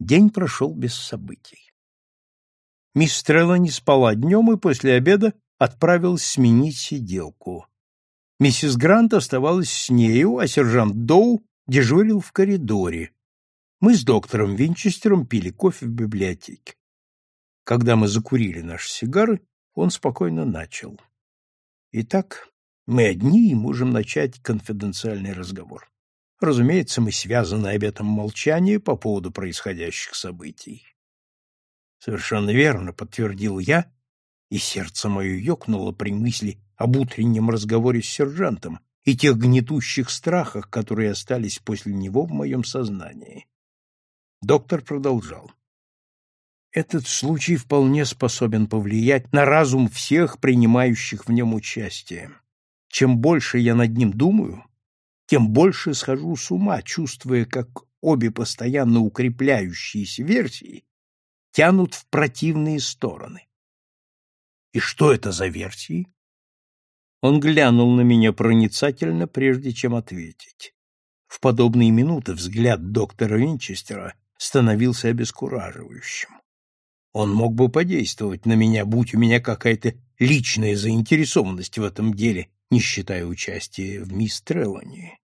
День прошел без событий. Мисс Трелла не спала днем и после обеда отправилась сменить сиделку. Миссис Грант оставалась с нею, а сержант Доу дежурил в коридоре. Мы с доктором Винчестером пили кофе в библиотеке. Когда мы закурили наши сигары, он спокойно начал. Итак, мы одни и можем начать конфиденциальный разговор. Разумеется, мы связаны обетом молчания по поводу происходящих событий. Совершенно верно, подтвердил я, и сердце мое ёкнуло при мысли об утреннем разговоре с сержантом и тех гнетущих страхах, которые остались после него в моем сознании. Доктор продолжал. Этот случай вполне способен повлиять на разум всех принимающих в нем участие. Чем больше я над ним думаю, тем больше схожу с ума, чувствуя, как обе постоянно укрепляющиеся версии тянут в противные стороны. И что это за версии? Он глянул на меня проницательно, прежде чем ответить. В подобные минуты взгляд доктора Винчестера становился обескураживающим. Он мог бы подействовать на меня, будь у меня какая-то личная заинтересованность в этом деле, не считая участия в мисс Треллани.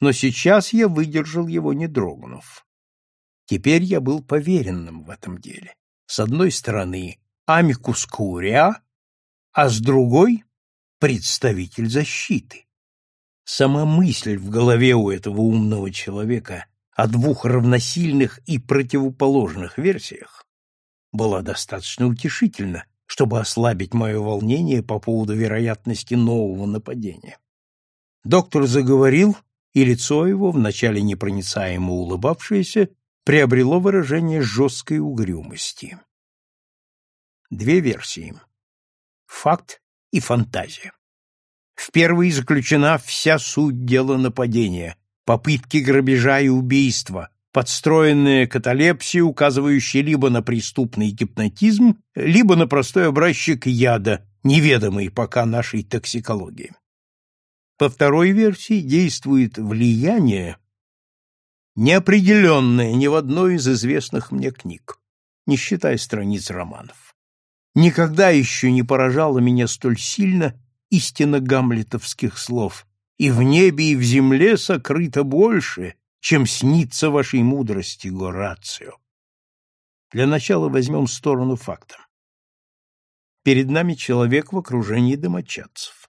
Но сейчас я выдержал его, не дрогнув. Теперь я был поверенным в этом деле. С одной стороны, амикус курия, а с другой — представитель защиты. Сама мысль в голове у этого умного человека о двух равносильных и противоположных версиях была достаточно утешительна, чтобы ослабить мое волнение по поводу вероятности нового нападения. Доктор заговорил, и лицо его, вначале непроницаемо улыбавшееся, приобрело выражение жесткой угрюмости. Две версии. Факт и фантазия. В первой заключена вся суть дела нападения, попытки грабежа и убийства, подстроенная каталепсия, указывающая либо на преступный гипнотизм, либо на простой образчик яда, неведомый пока нашей токсикологии. По второй версии действует влияние, неопределенное ни в одной из известных мне книг, не считая страниц романов. Никогда еще не поражала меня столь сильно истина гамлетовских слов «И в небе, и в земле сокрыто больше, чем снится вашей мудрости, Горацио. Для начала возьмем сторону факта. Перед нами человек в окружении домочадцев.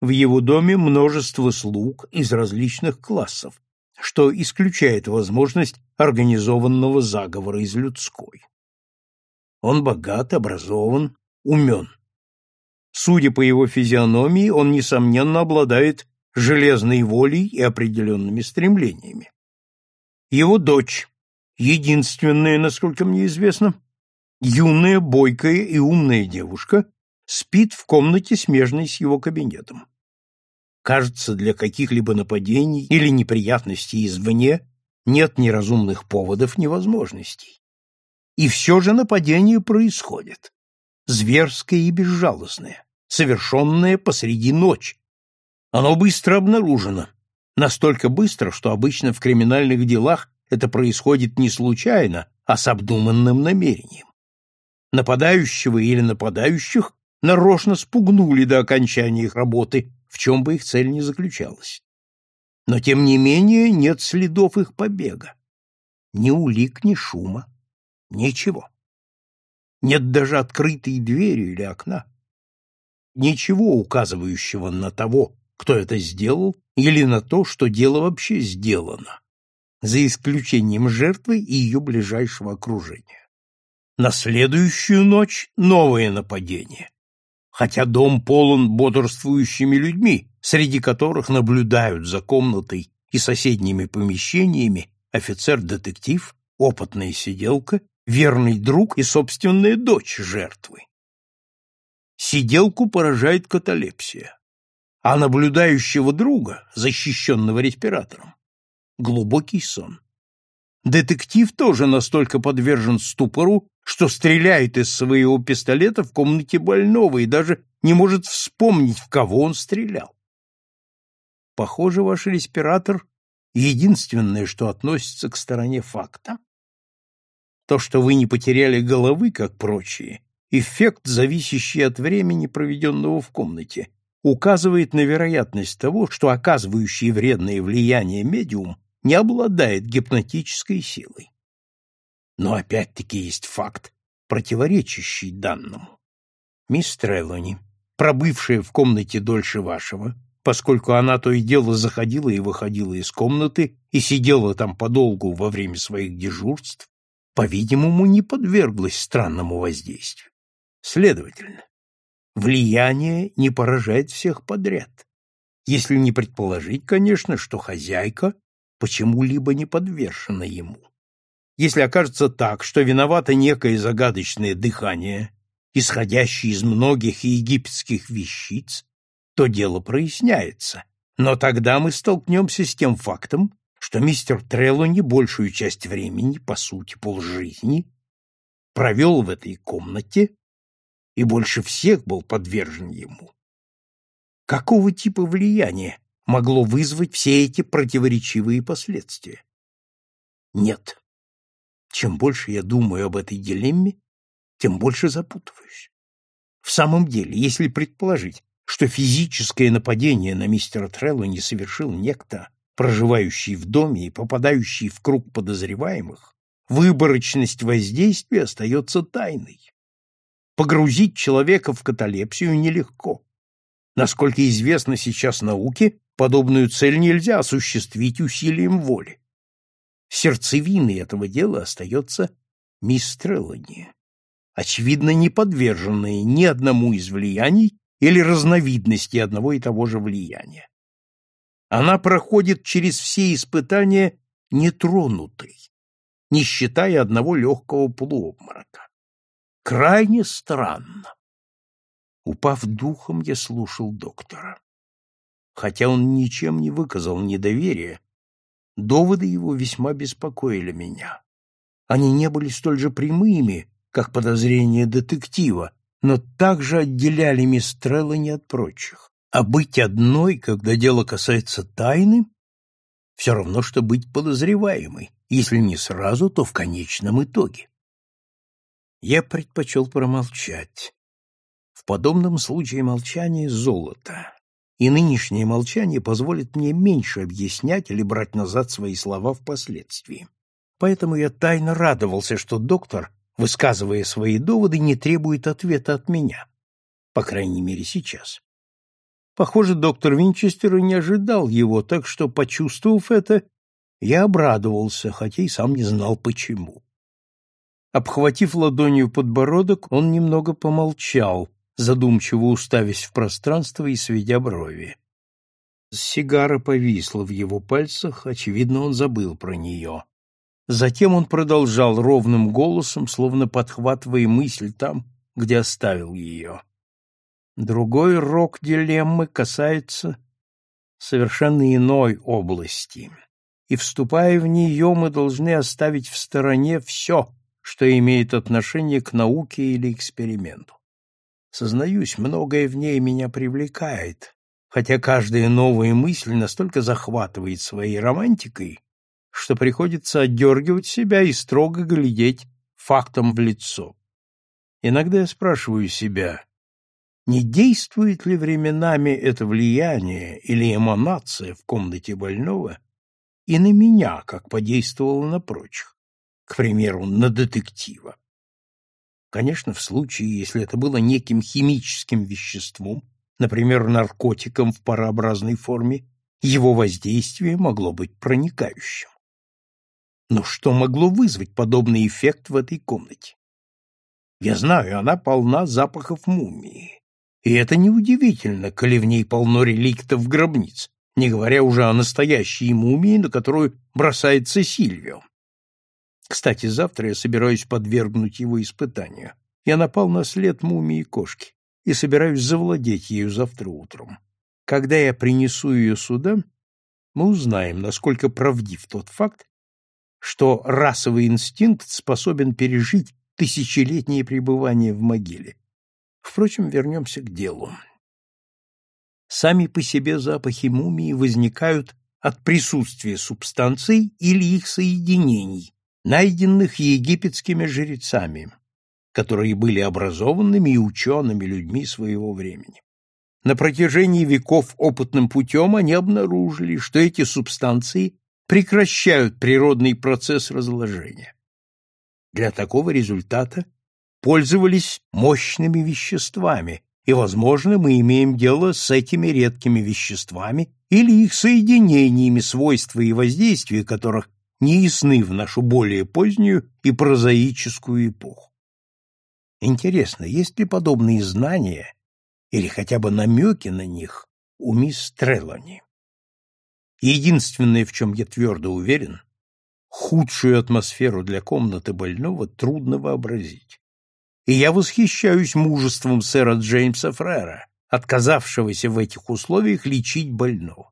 В его доме множество слуг из различных классов, что исключает возможность организованного заговора из людской. Он богат, образован, умен. Судя по его физиономии, он, несомненно, обладает железной волей и определенными стремлениями. Его дочь, единственная, насколько мне известно, юная, бойкая и умная девушка, спит в комнате, смежной с его кабинетом. Кажется, для каких-либо нападений или неприятностей извне нет ни разумных поводов, ни возможностей. И все же нападение происходит. Зверское и безжалостное, совершенное посреди ночи. Оно быстро обнаружено, Настолько быстро, что обычно в криминальных делах это происходит не случайно, а с обдуманным намерением. Нападающего или нападающих нарочно спугнули до окончания их работы, в чем бы их цель ни заключалась. Но, тем не менее, нет следов их побега. Ни улик, ни шума. Ничего. Нет даже открытой двери или окна. Ничего указывающего на того, кто это сделал, или на то, что дело вообще сделано, за исключением жертвы и ее ближайшего окружения. На следующую ночь новое нападение, хотя дом полон бодрствующими людьми, среди которых наблюдают за комнатой и соседними помещениями офицер-детектив, опытная сиделка, верный друг и собственная дочь жертвы. Сиделку поражает каталепсия а наблюдающего друга, защищенного респиратором, глубокий сон. Детектив тоже настолько подвержен ступору, что стреляет из своего пистолета в комнате больного и даже не может вспомнить, в кого он стрелял. Похоже, ваш респиратор — единственное, что относится к стороне факта. То, что вы не потеряли головы, как прочие, эффект, зависящий от времени, проведенного в комнате, указывает на вероятность того, что оказывающий вредное влияние медиум не обладает гипнотической силой. Но опять-таки есть факт, противоречащий данному. Мисс Трелони, пробывшая в комнате дольше вашего, поскольку она то и дело заходила и выходила из комнаты и сидела там подолгу во время своих дежурств, по-видимому, не подверглась странному воздействию. Следовательно, влияние не поражает всех подряд, если не предположить, конечно, что хозяйка почему-либо не подвержена ему. Если окажется так, что виновато некое загадочное дыхание, исходящее из многих египетских вещиц, то дело проясняется. Но тогда мы столкнемся с тем фактом, что мистер Треллони большую часть времени, по сути, полжизни, провел в этой комнате и больше всех был подвержен ему. Какого типа влияния могло вызвать все эти противоречивые последствия? Нет. Чем больше я думаю об этой дилемме, тем больше запутываюсь. В самом деле, если предположить, что физическое нападение на мистера Трелло не совершил некто, проживающий в доме и попадающий в круг подозреваемых, выборочность воздействия остается тайной. Погрузить человека в каталепсию нелегко. Насколько известно сейчас науке, подобную цель нельзя осуществить усилием воли сердцевиной этого дела остается мисс очевидно, не подверженная ни одному из влияний или разновидности одного и того же влияния. Она проходит через все испытания нетронутой, не считая одного легкого полуобморока. Крайне странно. Упав духом, я слушал доктора. Хотя он ничем не выказал недоверия, Доводы его весьма беспокоили меня. Они не были столь же прямыми, как подозрения детектива, но также отделяли мисс Треллани от прочих. А быть одной, когда дело касается тайны, все равно, что быть подозреваемой, если не сразу, то в конечном итоге. Я предпочел промолчать. В подобном случае молчание — золото и нынешнее молчание позволит мне меньше объяснять или брать назад свои слова впоследствии. Поэтому я тайно радовался, что доктор, высказывая свои доводы, не требует ответа от меня. По крайней мере, сейчас. Похоже, доктор Винчестер и не ожидал его, так что, почувствовав это, я обрадовался, хотя и сам не знал, почему. Обхватив ладонью подбородок, он немного помолчал, задумчиво уставясь в пространство и сведя брови. Сигара повисла в его пальцах, очевидно, он забыл про нее. Затем он продолжал ровным голосом, словно подхватывая мысль там, где оставил ее. Другой рок дилеммы касается совершенно иной области, и, вступая в нее, мы должны оставить в стороне все, что имеет отношение к науке или эксперименту. Сознаюсь, многое в ней меня привлекает, хотя каждая новая мысль настолько захватывает своей романтикой, что приходится отдергивать себя и строго глядеть фактом в лицо. Иногда я спрашиваю себя, не действует ли временами это влияние или эманация в комнате больного и на меня, как подействовало на прочих, к примеру, на детектива. Конечно, в случае, если это было неким химическим веществом, например, наркотиком в парообразной форме, его воздействие могло быть проникающим. Но что могло вызвать подобный эффект в этой комнате? Я знаю, она полна запахов мумии. И это неудивительно, коли в ней полно реликтов гробниц, не говоря уже о настоящей мумии, на которую бросается Сильвио. Кстати, завтра я собираюсь подвергнуть его испытанию. Я напал на след мумии кошки и собираюсь завладеть ею завтра утром. Когда я принесу ее сюда, мы узнаем, насколько правдив тот факт, что расовый инстинкт способен пережить тысячелетнее пребывание в могиле. Впрочем, вернемся к делу. Сами по себе запахи мумии возникают от присутствия субстанций или их соединений, найденных египетскими жрецами, которые были образованными и учеными людьми своего времени. На протяжении веков опытным путем они обнаружили, что эти субстанции прекращают природный процесс разложения. Для такого результата пользовались мощными веществами, и, возможно, мы имеем дело с этими редкими веществами или их соединениями, свойства и воздействия которых не ясны в нашу более позднюю и прозаическую эпоху. Интересно, есть ли подобные знания или хотя бы намеки на них у мисс Треллани? Единственное, в чем я твердо уверен, худшую атмосферу для комнаты больного трудно вообразить. И я восхищаюсь мужеством сэра Джеймса Фрера, отказавшегося в этих условиях лечить больного.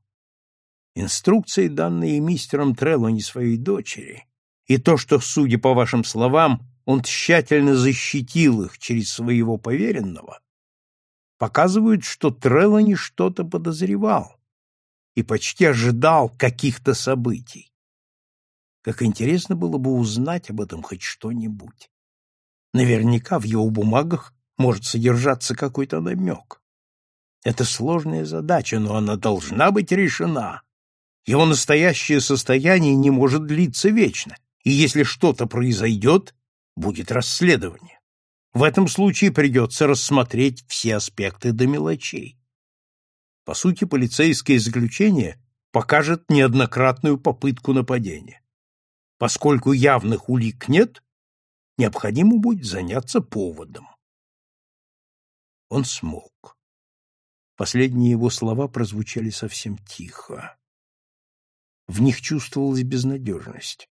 Инструкции, данные мистером Треллани своей дочери, и то, что, судя по вашим словам, он тщательно защитил их через своего поверенного, показывают, что Треллани что-то подозревал и почти ожидал каких-то событий. Как интересно было бы узнать об этом хоть что-нибудь. Наверняка в его бумагах может содержаться какой-то намек. Это сложная задача, но она должна быть решена. Его настоящее состояние не может длиться вечно, и если что-то произойдет, будет расследование. В этом случае придется рассмотреть все аспекты до мелочей. По сути, полицейское заключение покажет неоднократную попытку нападения. Поскольку явных улик нет, необходимо будет заняться поводом. Он смолк. Последние его слова прозвучали совсем тихо. В них чувствовалась безнадежность.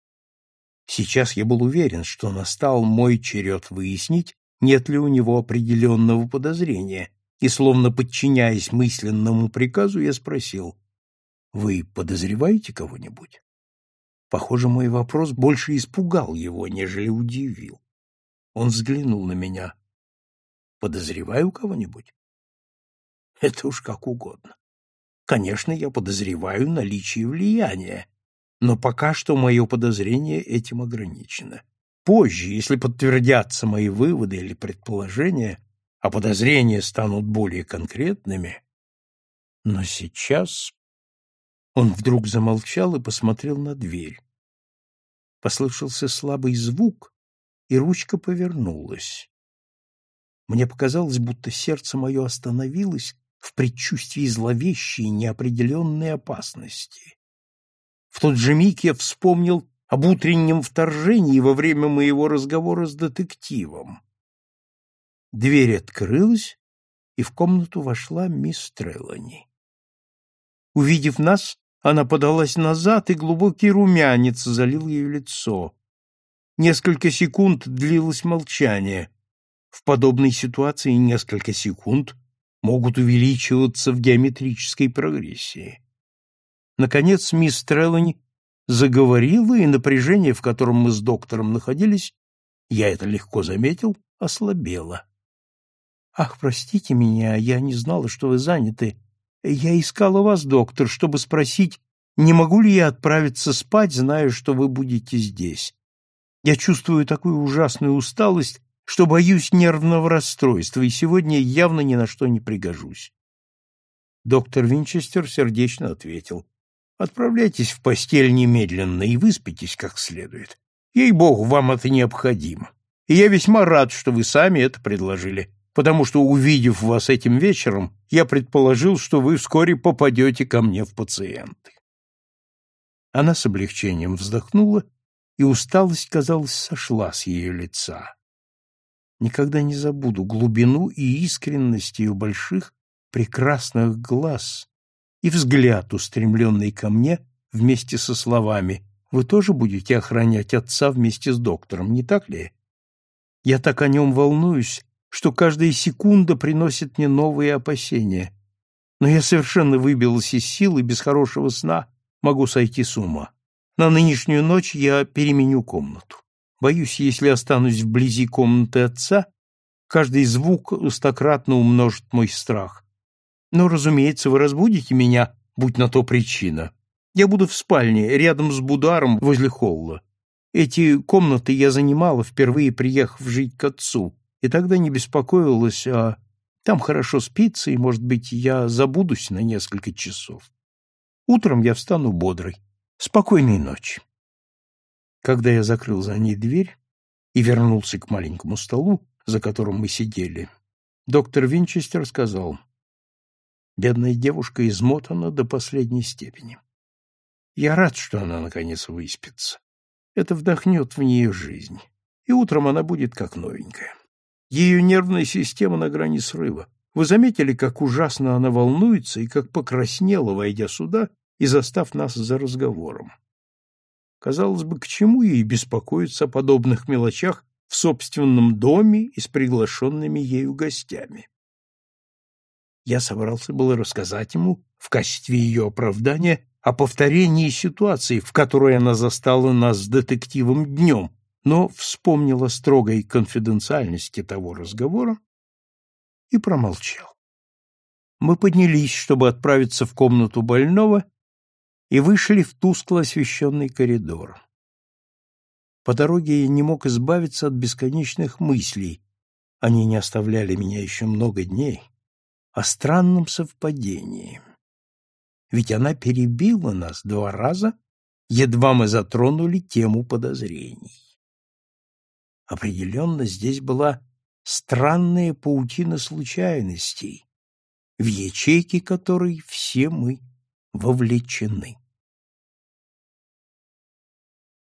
Сейчас я был уверен, что настал мой черед выяснить, нет ли у него определенного подозрения, и, словно подчиняясь мысленному приказу, я спросил, «Вы подозреваете кого-нибудь?» Похоже, мой вопрос больше испугал его, нежели удивил. Он взглянул на меня. «Подозреваю кого-нибудь?» «Это уж как угодно. Конечно, я подозреваю наличие влияния, но пока что мое подозрение этим ограничено. Позже, если подтвердятся мои выводы или предположения, а подозрения станут более конкретными, но сейчас он вдруг замолчал и посмотрел на дверь. Послышался слабый звук, и ручка повернулась. Мне показалось, будто сердце мое остановилось в предчувствии зловещей неопределенной опасности. В тот же миг я вспомнил об утреннем вторжении во время моего разговора с детективом. Дверь открылась, и в комнату вошла мисс Треллани. Увидев нас, она подалась назад, и глубокий румянец залил ее лицо. Несколько секунд длилось молчание. В подобной ситуации несколько секунд могут увеличиваться в геометрической прогрессии. Наконец мисс Треллани заговорила, и напряжение, в котором мы с доктором находились, я это легко заметил, ослабело. «Ах, простите меня, я не знала, что вы заняты. Я искала вас, доктор, чтобы спросить, не могу ли я отправиться спать, зная, что вы будете здесь. Я чувствую такую ужасную усталость, что боюсь нервного расстройства, и сегодня явно ни на что не пригожусь. Доктор Винчестер сердечно ответил. Отправляйтесь в постель немедленно и выспитесь как следует. Ей-богу, вам это необходимо. И я весьма рад, что вы сами это предложили, потому что, увидев вас этим вечером, я предположил, что вы вскоре попадете ко мне в пациенты. Она с облегчением вздохнула, и усталость, казалось, сошла с ее лица. Никогда не забуду глубину и искренность ее больших, прекрасных глаз и взгляд, устремленный ко мне вместе со словами «Вы тоже будете охранять отца вместе с доктором, не так ли?» Я так о нем волнуюсь, что каждая секунда приносит мне новые опасения. Но я совершенно выбилась из сил и без хорошего сна могу сойти с ума. На нынешнюю ночь я переменю комнату. Боюсь, если останусь вблизи комнаты отца, каждый звук стократно умножит мой страх. Но, разумеется, вы разбудите меня, будь на то причина. Я буду в спальне, рядом с бударом возле холла. Эти комнаты я занимала, впервые приехав жить к отцу, и тогда не беспокоилась, а там хорошо спится, и, может быть, я забудусь на несколько часов. Утром я встану бодрой. Спокойной ночи. Когда я закрыл за ней дверь и вернулся к маленькому столу, за которым мы сидели, доктор Винчестер сказал, «Бедная девушка измотана до последней степени. Я рад, что она, наконец, выспится. Это вдохнет в нее жизнь, и утром она будет как новенькая. Ее нервная система на грани срыва. Вы заметили, как ужасно она волнуется и как покраснела, войдя сюда и застав нас за разговором? Казалось бы, к чему ей беспокоиться о подобных мелочах в собственном доме и с приглашенными ею гостями? Я собрался было рассказать ему в качестве ее оправдания о повторении ситуации, в которой она застала нас с детективом днем, но вспомнил о строгой конфиденциальности того разговора и промолчал. Мы поднялись, чтобы отправиться в комнату больного, и вышли в тускло освещенный коридор. По дороге я не мог избавиться от бесконечных мыслей, они не оставляли меня еще много дней, о странном совпадении ведь она перебила нас два раза, едва мы затронули тему подозрений. Определенно здесь была странная паутина случайностей, в ячейки которой все мы вовлечены.